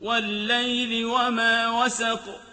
وَاللَّيْلِ وَمَا وَسَقَ